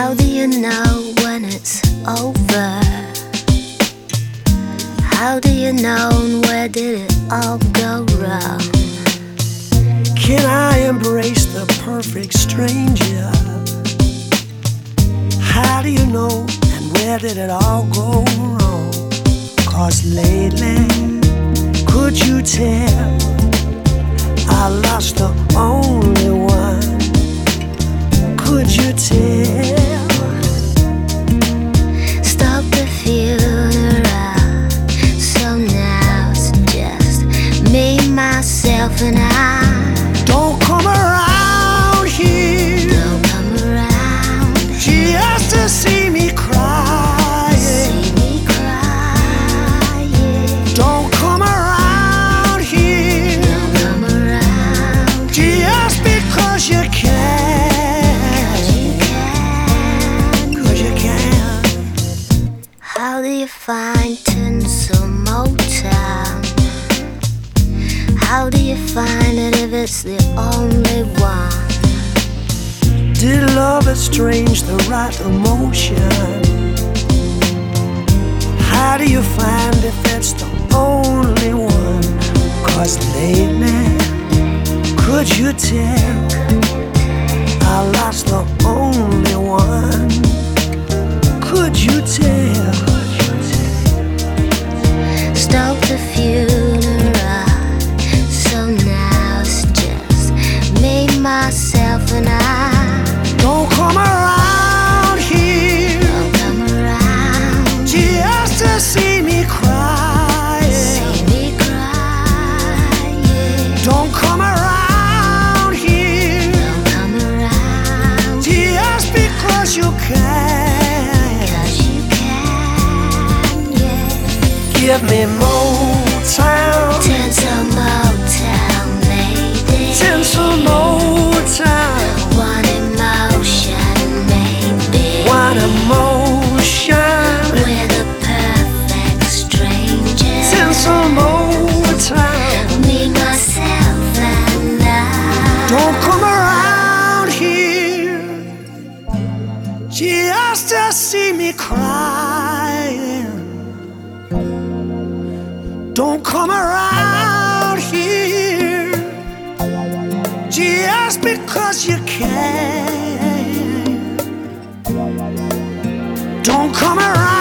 How do you know when it's over? How do you know where did it all go wrong? Can I embrace the perfect stranger? How do you know and where did it all go wrong? Cause lately, could you tell? I lost the only one. Could you tell? Find Motown? How do you find it if it's the only one? Did love estrange the right emotion? How do you find if it's the only one? Cause lately, could you tell? I lost the because you can. Cause you can, yeah. Give me Motown, Tinsel Motown, lady. tinsel Motown, One emotion, maybe. one emotion, We're the perfect strangers. tinsel Motown. Just to see me crying. Don't come around here just because you can. Don't come around.